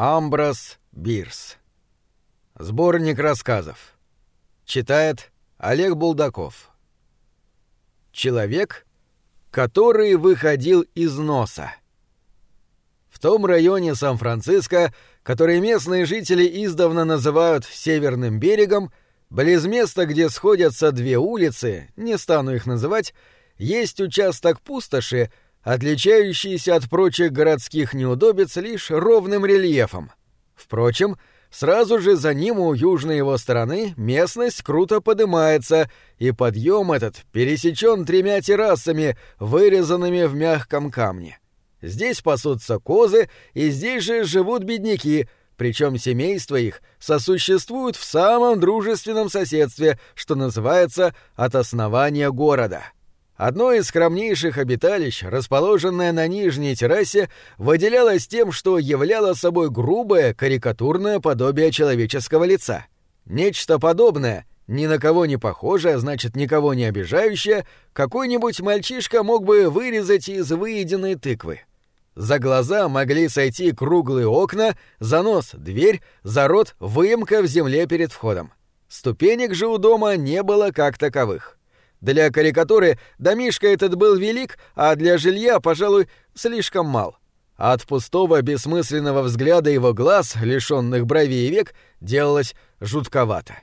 Амброс Бирс. Сборник рассказов. Читает Олег Булдаков. Человек, который выходил из носа. В том районе Сан-Франциско, который местные жители издавна называют Северным берегом, близ места, где сходятся две улицы, не стану их называть, есть участок пустоши, отличающийся от прочих городских неудобиц лишь ровным рельефом. Впрочем, сразу же за ним у южной его стороны местность круто поднимается, и подъем этот пересечен тремя террасами, вырезанными в мягком камне. Здесь пасутся козы, и здесь же живут бедняки, причем семейства их сосуществуют в самом дружественном соседстве, что называется от основания города. Одно из скромнейших обиталищ, расположенное на нижней террасе, выделялось тем, что являло собой грубое, карикатурное подобие человеческого лица. Нечто подобное, ни на кого не похожее, а значит, никого не обижающее, какой-нибудь мальчишка мог бы вырезать из выеденной тыквы. За глаза могли сойти круглые окна, за нос — дверь, за рот — выемка в земле перед входом. Ступенек же у дома не было как таковых. Для карикатуры домишка этот был велик, а для жилья, пожалуй, слишком мал. От пустого бессмысленного взгляда его глаз, лишённых бровей и век, делалось жутковато.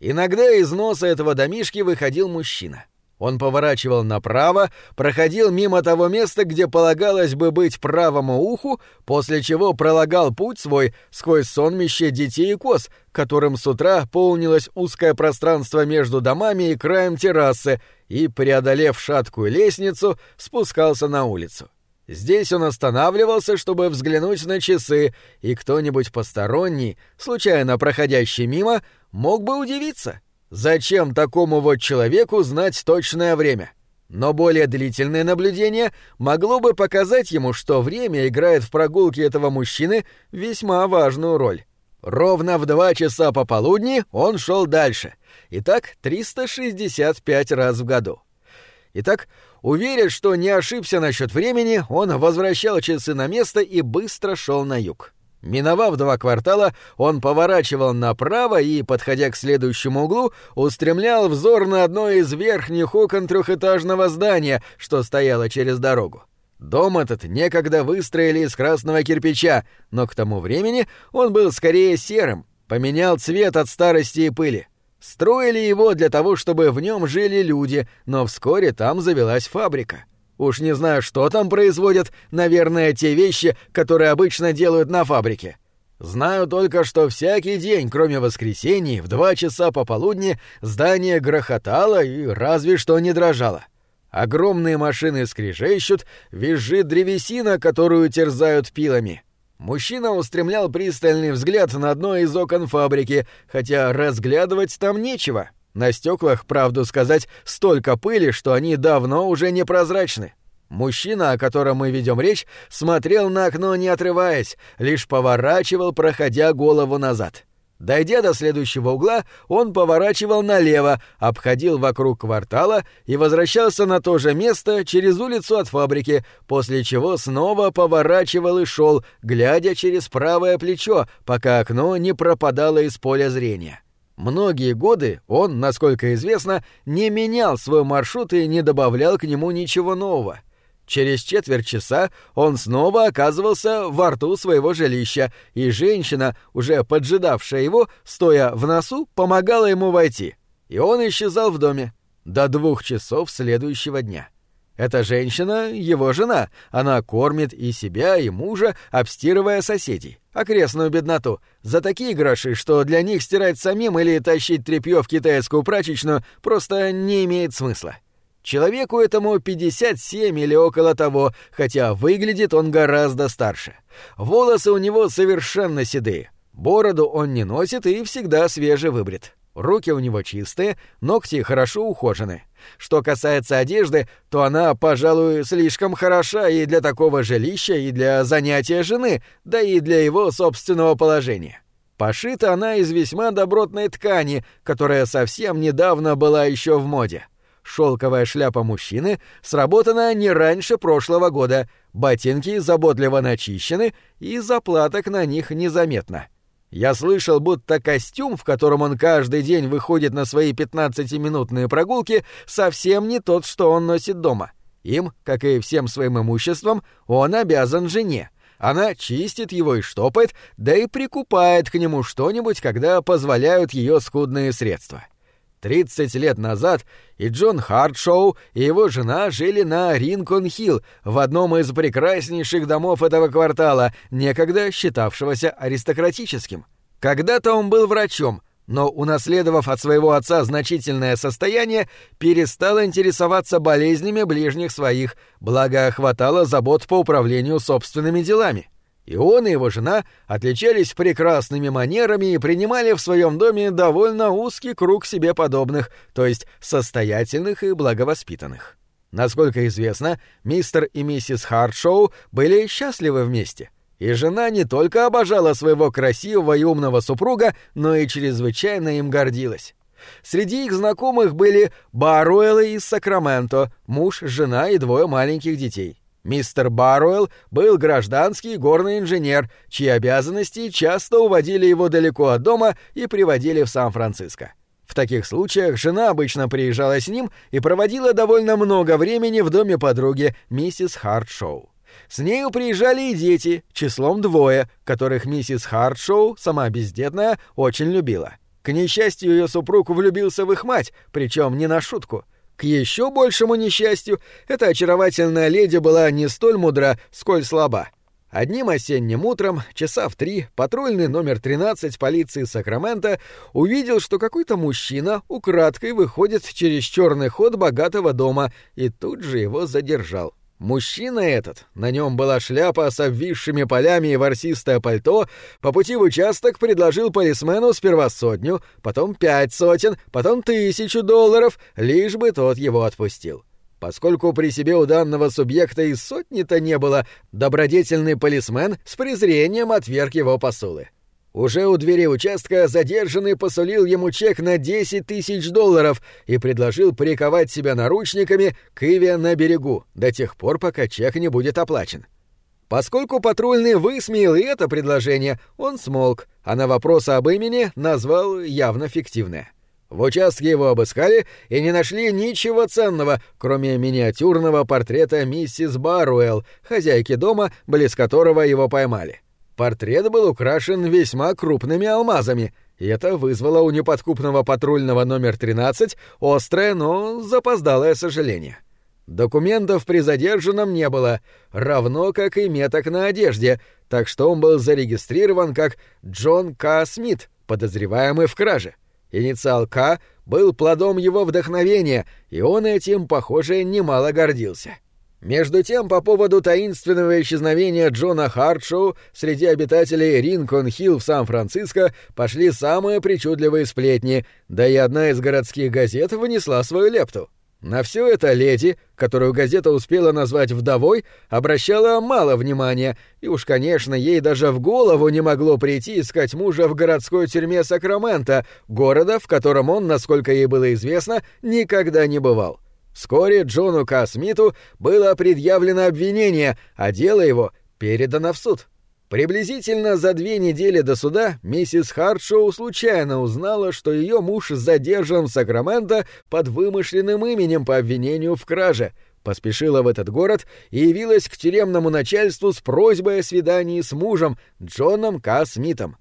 Иногда из носа этого домишки выходил мужчина. Он поворачивал направо, проходил мимо того места, где полагалось бы быть правому уху, после чего пролагал путь свой сквозь сонмище детей и коз, которым с утра полнилось узкое пространство между домами и краем террасы, и, преодолев шаткую лестницу, спускался на улицу. Здесь он останавливался, чтобы взглянуть на часы, и кто-нибудь посторонний, случайно проходящий мимо, мог бы удивиться — Зачем такому вот человеку знать точное время? Но более длительное наблюдение могло бы показать ему, что время играет в прогулке этого мужчины весьма важную роль. Ровно в два часа пополудни он шел дальше. Итак, 365 раз в году. Итак, уверен, что не ошибся насчет времени, он возвращал часы на место и быстро шел на юг. Миновав два квартала, он поворачивал направо и, подходя к следующему углу, устремлял взор на одно из верхних окон трехэтажного здания, что стояло через дорогу. Дом этот некогда выстроили из красного кирпича, но к тому времени он был скорее серым, поменял цвет от старости и пыли. Строили его для того, чтобы в нем жили люди, но вскоре там завелась фабрика. Уж не знаю, что там производят, наверное, те вещи, которые обычно делают на фабрике. Знаю только, что всякий день, кроме воскресений, в два часа пополудни здание грохотало и разве что не дрожало. Огромные машины скрежещут, визжит древесина, которую терзают пилами. Мужчина устремлял пристальный взгляд на одно из окон фабрики, хотя разглядывать там нечего. На стеклах, правду сказать, столько пыли, что они давно уже непрозрачны. Мужчина, о котором мы ведем речь, смотрел на окно не отрываясь, лишь поворачивал, проходя голову назад. Дойдя до следующего угла, он поворачивал налево, обходил вокруг квартала и возвращался на то же место через улицу от фабрики, после чего снова поворачивал и шел, глядя через правое плечо, пока окно не пропадало из поля зрения. Многие годы он, насколько известно, не менял свой маршрут и не добавлял к нему ничего нового. Через четверть часа он снова оказывался во рту своего жилища, и женщина, уже поджидавшая его, стоя в носу, помогала ему войти. И он исчезал в доме до двух часов следующего дня. Эта женщина — его жена. Она кормит и себя, и мужа, обстирывая соседей. Окрестную бедноту. За такие гроши, что для них стирать самим или тащить тряпье в китайскую прачечную просто не имеет смысла. Человеку этому 57 или около того, хотя выглядит он гораздо старше. Волосы у него совершенно седые. Бороду он не носит и всегда свежевыбрит. Руки у него чистые, ногти хорошо ухожены. Что касается одежды, то она, пожалуй, слишком хороша и для такого жилища, и для занятия жены, да и для его собственного положения. Пошита она из весьма добротной ткани, которая совсем недавно была еще в моде. шелковая шляпа мужчины сработана не раньше прошлого года, ботинки заботливо начищены и заплаток на них незаметно. Я слышал, будто костюм, в котором он каждый день выходит на свои 15-минутные прогулки, совсем не тот, что он носит дома. Им, как и всем своим имуществом, он обязан жене. Она чистит его и штопает, да и прикупает к нему что-нибудь, когда позволяют ее скудные средства. 30 лет назад и Джон Хартшоу, и его жена жили на Ринкон-Хилл, в одном из прекраснейших домов этого квартала, некогда считавшегося аристократическим. Когда-то он был врачом, но, унаследовав от своего отца значительное состояние, перестал интересоваться болезнями ближних своих, благо хватало забот по управлению собственными делами. И он, и его жена отличались прекрасными манерами и принимали в своем доме довольно узкий круг себе подобных, то есть состоятельных и благовоспитанных. Насколько известно, мистер и миссис Хартшоу были счастливы вместе. И жена не только обожала своего красивого и умного супруга, но и чрезвычайно им гордилась. Среди их знакомых были Баруэллы из Сакраменто, муж, жена и двое маленьких детей. Мистер Баруэлл был гражданский горный инженер, чьи обязанности часто уводили его далеко от дома и приводили в Сан-Франциско. В таких случаях жена обычно приезжала с ним и проводила довольно много времени в доме подруги, миссис Хартшоу. С нею приезжали и дети, числом двое, которых миссис Хартшоу, сама бездетная, очень любила. К несчастью, ее супруг влюбился в их мать, причем не на шутку — к еще большему несчастью, эта очаровательная леди была не столь мудра, сколь слаба. Одним осенним утром, часа в три, патрульный номер 13 полиции Сакрамента увидел, что какой-то мужчина украдкой выходит через черный ход богатого дома и тут же его задержал. Мужчина этот, на нем была шляпа с обвисшими полями и ворсистое пальто, по пути в участок предложил полисмену сперва сотню, потом пять сотен, потом тысячу долларов, лишь бы тот его отпустил. Поскольку при себе у данного субъекта и сотни-то не было, добродетельный полисмен с презрением отверг его посулы. Уже у двери участка задержанный посулил ему чек на 10 тысяч долларов и предложил приковать себя наручниками к Иве на берегу до тех пор, пока чек не будет оплачен. Поскольку патрульный высмеял это предложение, он смолк, а на вопрос об имени назвал явно фиктивное. В участке его обыскали и не нашли ничего ценного, кроме миниатюрного портрета миссис Баруэлл, хозяйки дома, близ которого его поймали. Портрет был украшен весьма крупными алмазами, и это вызвало у неподкупного патрульного номер 13 острое, но запоздалое сожаление. Документов при задержанном не было, равно как и меток на одежде, так что он был зарегистрирован как Джон К. Смит, подозреваемый в краже. Инициал К был плодом его вдохновения, и он этим, похоже, немало гордился. Между тем, по поводу таинственного исчезновения Джона Хартшоу среди обитателей Ринкон-Хилл в Сан-Франциско пошли самые причудливые сплетни, да и одна из городских газет внесла свою лепту. На все это леди, которую газета успела назвать вдовой, обращала мало внимания, и уж, конечно, ей даже в голову не могло прийти искать мужа в городской тюрьме Сакрамента, города, в котором он, насколько ей было известно, никогда не бывал. Вскоре Джону К. Смиту было предъявлено обвинение, а дело его передано в суд. Приблизительно за две недели до суда миссис Хартшоу случайно узнала, что ее муж задержан в Сакраменто под вымышленным именем по обвинению в краже, поспешила в этот город и явилась к тюремному начальству с просьбой о свидании с мужем Джоном К. Смитом.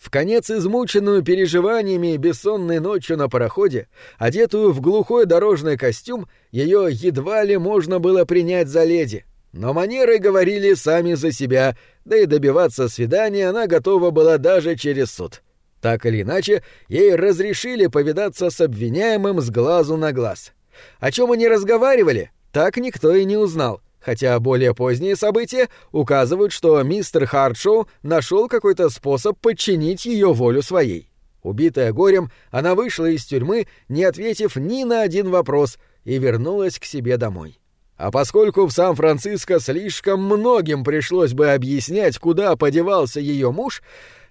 В конец измученную переживаниями и бессонной ночью на пароходе, одетую в глухой дорожный костюм, ее едва ли можно было принять за леди. Но манеры говорили сами за себя, да и добиваться свидания она готова была даже через суд. Так или иначе, ей разрешили повидаться с обвиняемым с глазу на глаз. О чем они разговаривали, так никто и не узнал — хотя более поздние события указывают, что мистер Хартшоу нашел какой-то способ подчинить ее волю своей. Убитая горем, она вышла из тюрьмы, не ответив ни на один вопрос, и вернулась к себе домой. А поскольку в Сан-Франциско слишком многим пришлось бы объяснять, куда подевался ее муж,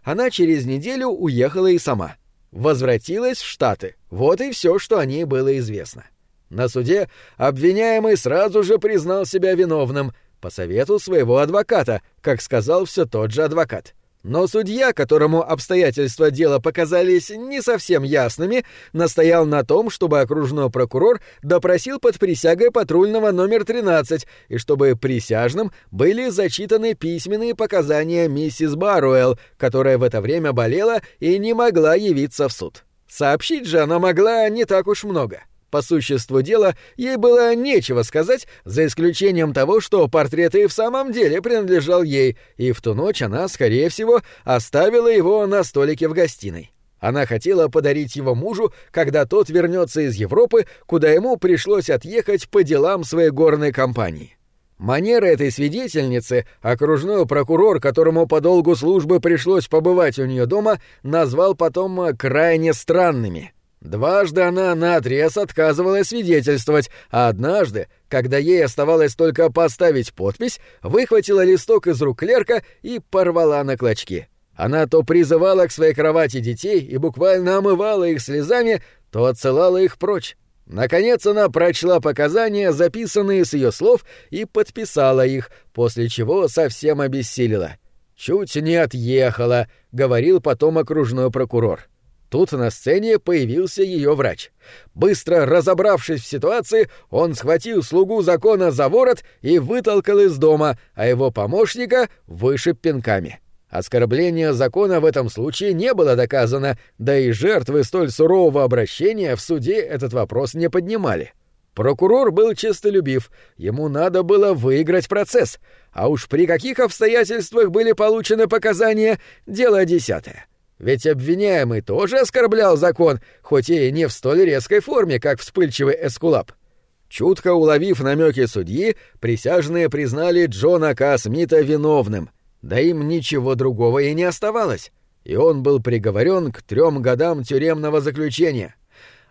она через неделю уехала и сама. Возвратилась в Штаты. Вот и все, что о ней было известно. На суде обвиняемый сразу же признал себя виновным по совету своего адвоката, как сказал все тот же адвокат. Но судья, которому обстоятельства дела показались не совсем ясными, настоял на том, чтобы окружной прокурор допросил под присягой патрульного номер 13 и чтобы присяжным были зачитаны письменные показания миссис Баруэлл, которая в это время болела и не могла явиться в суд. Сообщить же она могла не так уж много. По существу дела, ей было нечего сказать, за исключением того, что портрет и в самом деле принадлежал ей, и в ту ночь она, скорее всего, оставила его на столике в гостиной. Она хотела подарить его мужу, когда тот вернется из Европы, куда ему пришлось отъехать по делам своей горной компании. Манеры этой свидетельницы окружной прокурор, которому по долгу службы пришлось побывать у нее дома, назвал потом крайне странными — Дважды она наотрез отказывалась свидетельствовать, а однажды, когда ей оставалось только поставить подпись, выхватила листок из рук клерка и порвала на клочки. Она то призывала к своей кровати детей и буквально омывала их слезами, то отсылала их прочь. Наконец она прочла показания, записанные с ее слов, и подписала их, после чего совсем обессилила. «Чуть не отъехала», — говорил потом окружной прокурор. Тут на сцене появился ее врач. Быстро разобравшись в ситуации, он схватил слугу закона за ворот и вытолкал из дома, а его помощника вышиб пинками. Оскорбление закона в этом случае не было доказано, да и жертвы столь сурового обращения в суде этот вопрос не поднимали. Прокурор был честолюбив, ему надо было выиграть процесс, а уж при каких обстоятельствах были получены показания — дело десятое. Ведь обвиняемый тоже оскорблял закон, хоть и не в столь резкой форме, как вспыльчивый Эскулап. Чутко уловив намеки судьи, присяжные признали Джона К. Смита виновным, да им ничего другого и не оставалось, и он был приговорен к трем годам тюремного заключения.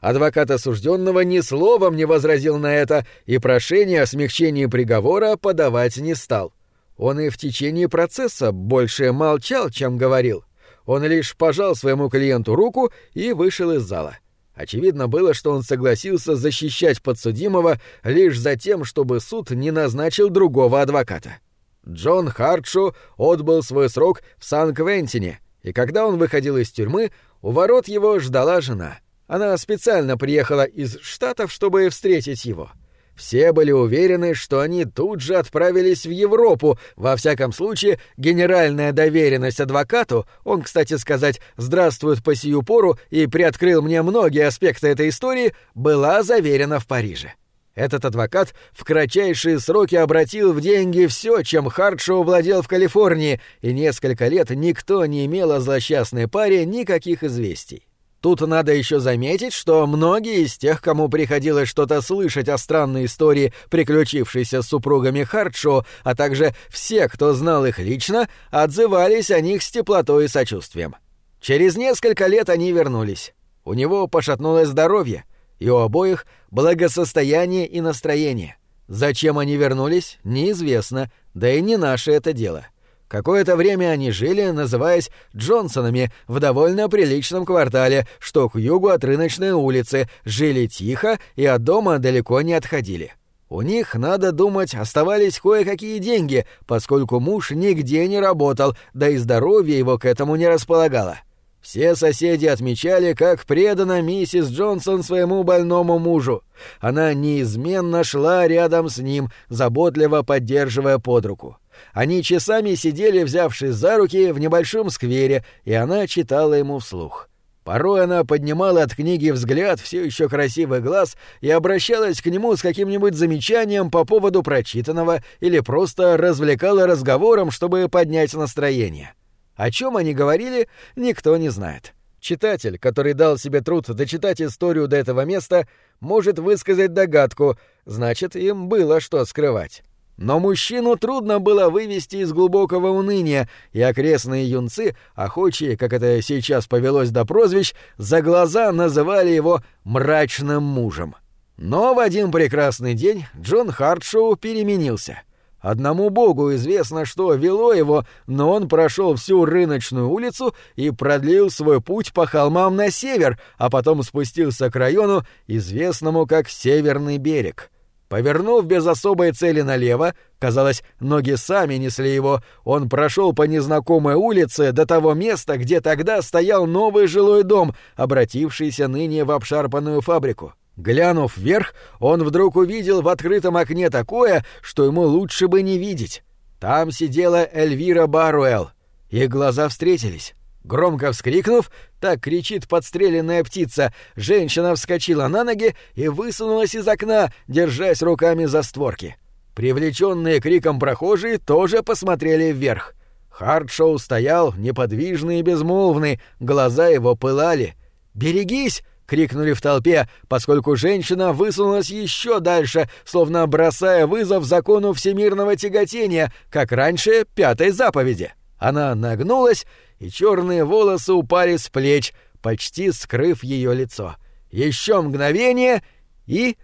Адвокат осужденного ни словом не возразил на это и прошение о смягчении приговора подавать не стал. Он и в течение процесса больше молчал, чем говорил. Он лишь пожал своему клиенту руку и вышел из зала. Очевидно было, что он согласился защищать подсудимого лишь за тем, чтобы суд не назначил другого адвоката. Джон Хартшу отбыл свой срок в Сан-Квентине, и когда он выходил из тюрьмы, у ворот его ждала жена. Она специально приехала из Штатов, чтобы встретить его — все были уверены, что они тут же отправились в Европу. Во всяком случае, генеральная доверенность адвокату, он, кстати сказать, здравствует по сию пору и приоткрыл мне многие аспекты этой истории, была заверена в Париже. Этот адвокат в кратчайшие сроки обратил в деньги все, чем Хардшоу владел в Калифорнии, и несколько лет никто не имел о злосчастной паре никаких известий. Тут надо еще заметить, что многие из тех, кому приходилось что-то слышать о странной истории, приключившейся с супругами Хартшо, а также все, кто знал их лично, отзывались о них с теплотой и сочувствием. Через несколько лет они вернулись. У него пошатнулось здоровье, и у обоих благосостояние и настроение. Зачем они вернулись, неизвестно, да и не наше это дело. — Какое-то время они жили, называясь Джонсонами, в довольно приличном квартале, что к югу от рыночной улицы, жили тихо и от дома далеко не отходили. У них, надо думать, оставались кое-какие деньги, поскольку муж нигде не работал, да и здоровье его к этому не располагало. Все соседи отмечали, как предана миссис Джонсон своему больному мужу. Она неизменно шла рядом с ним, заботливо поддерживая под руку. Они часами сидели, взявшись за руки, в небольшом сквере, и она читала ему вслух. Порой она поднимала от книги взгляд все еще красивый глаз и обращалась к нему с каким-нибудь замечанием по поводу прочитанного или просто развлекала разговором, чтобы поднять настроение. О чем они говорили, никто не знает. Читатель, который дал себе труд дочитать историю до этого места, может высказать догадку, значит, им было что скрывать. Но мужчину трудно было вывести из глубокого уныния, и окрестные юнцы, охочие, как это сейчас повелось до прозвищ, за глаза называли его «мрачным мужем». Но в один прекрасный день Джон Хартшоу переменился. Одному богу известно, что вело его, но он прошел всю рыночную улицу и продлил свой путь по холмам на север, а потом спустился к району, известному как Северный берег. Повернув без особой цели налево, казалось, ноги сами несли его, он прошел по незнакомой улице до того места, где тогда стоял новый жилой дом, обратившийся ныне в обшарпанную фабрику. Глянув вверх, он вдруг увидел в открытом окне такое, что ему лучше бы не видеть. Там сидела Эльвира Баруэлл. Их глаза встретились. Громко вскрикнув, так кричит подстреленная птица, женщина вскочила на ноги и высунулась из окна, держась руками за створки. Привлеченные криком прохожие тоже посмотрели вверх. Хардшоу стоял, неподвижный и безмолвный, глаза его пылали. «Берегись!» крикнули в толпе, поскольку женщина высунулась еще дальше, словно бросая вызов закону всемирного тяготения, как раньше пятой заповеди. Она нагнулась, и черные волосы упали с плеч, почти скрыв ее лицо. Еще мгновение, и...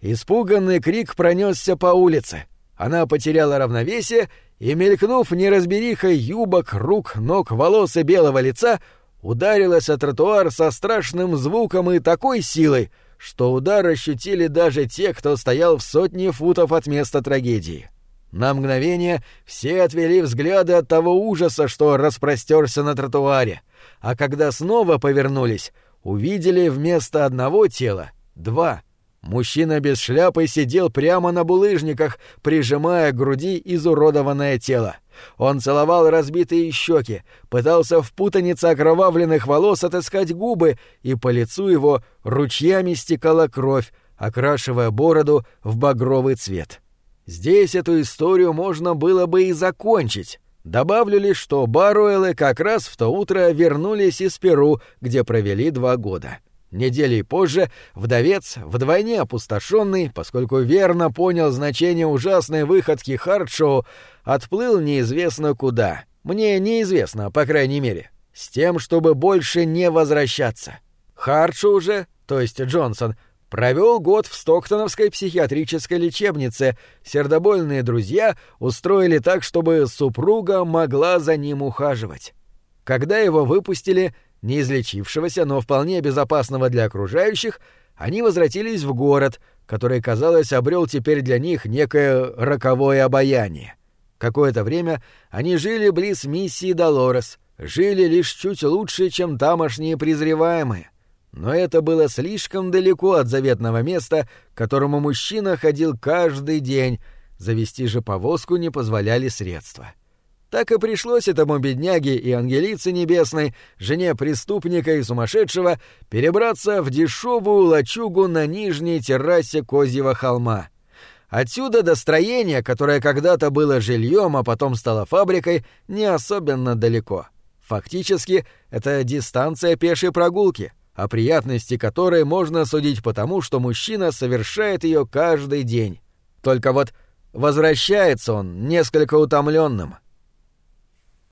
Испуганный крик пронесся по улице. Она потеряла равновесие и, мелькнув неразберихой юбок, рук, ног, волос и белого лица, ударилась о тротуар со страшным звуком и такой силой, что удар ощутили даже те, кто стоял в сотне футов от места трагедии. На мгновение все отвели взгляды от того ужаса, что распростерся на тротуаре, а когда снова повернулись, увидели вместо одного тела два — Мужчина без шляпы сидел прямо на булыжниках, прижимая к груди изуродованное тело. Он целовал разбитые щеки, пытался в путанице окровавленных волос отыскать губы, и по лицу его ручьями стекала кровь, окрашивая бороду в багровый цвет. Здесь эту историю можно было бы и закончить. Добавлю лишь, что Баруэлы как раз в то утро вернулись из Перу, где провели два года. Неделей позже вдовец, вдвойне опустошенный, поскольку верно понял значение ужасной выходки Хардшоу, отплыл неизвестно куда. Мне неизвестно, по крайней мере. С тем, чтобы больше не возвращаться. Хардшоу же, то есть Джонсон, провел год в Стоктоновской психиатрической лечебнице. Сердобольные друзья устроили так, чтобы супруга могла за ним ухаживать. Когда его выпустили, неизлечившегося, но вполне безопасного для окружающих, они возвратились в город, который, казалось, обрел теперь для них некое роковое обаяние. Какое-то время они жили близ миссии Долорес, жили лишь чуть лучше, чем тамошние презреваемые. Но это было слишком далеко от заветного места, к которому мужчина ходил каждый день, завести же повозку не позволяли средства. — так и пришлось этому бедняге и ангелице небесной, жене преступника и сумасшедшего, перебраться в дешевую лачугу на нижней террасе Козьего холма. Отсюда до строения, которое когда-то было жильем, а потом стало фабрикой, не особенно далеко. Фактически, это дистанция пешей прогулки, о приятности которой можно судить потому, что мужчина совершает ее каждый день. Только вот возвращается он несколько утомленным —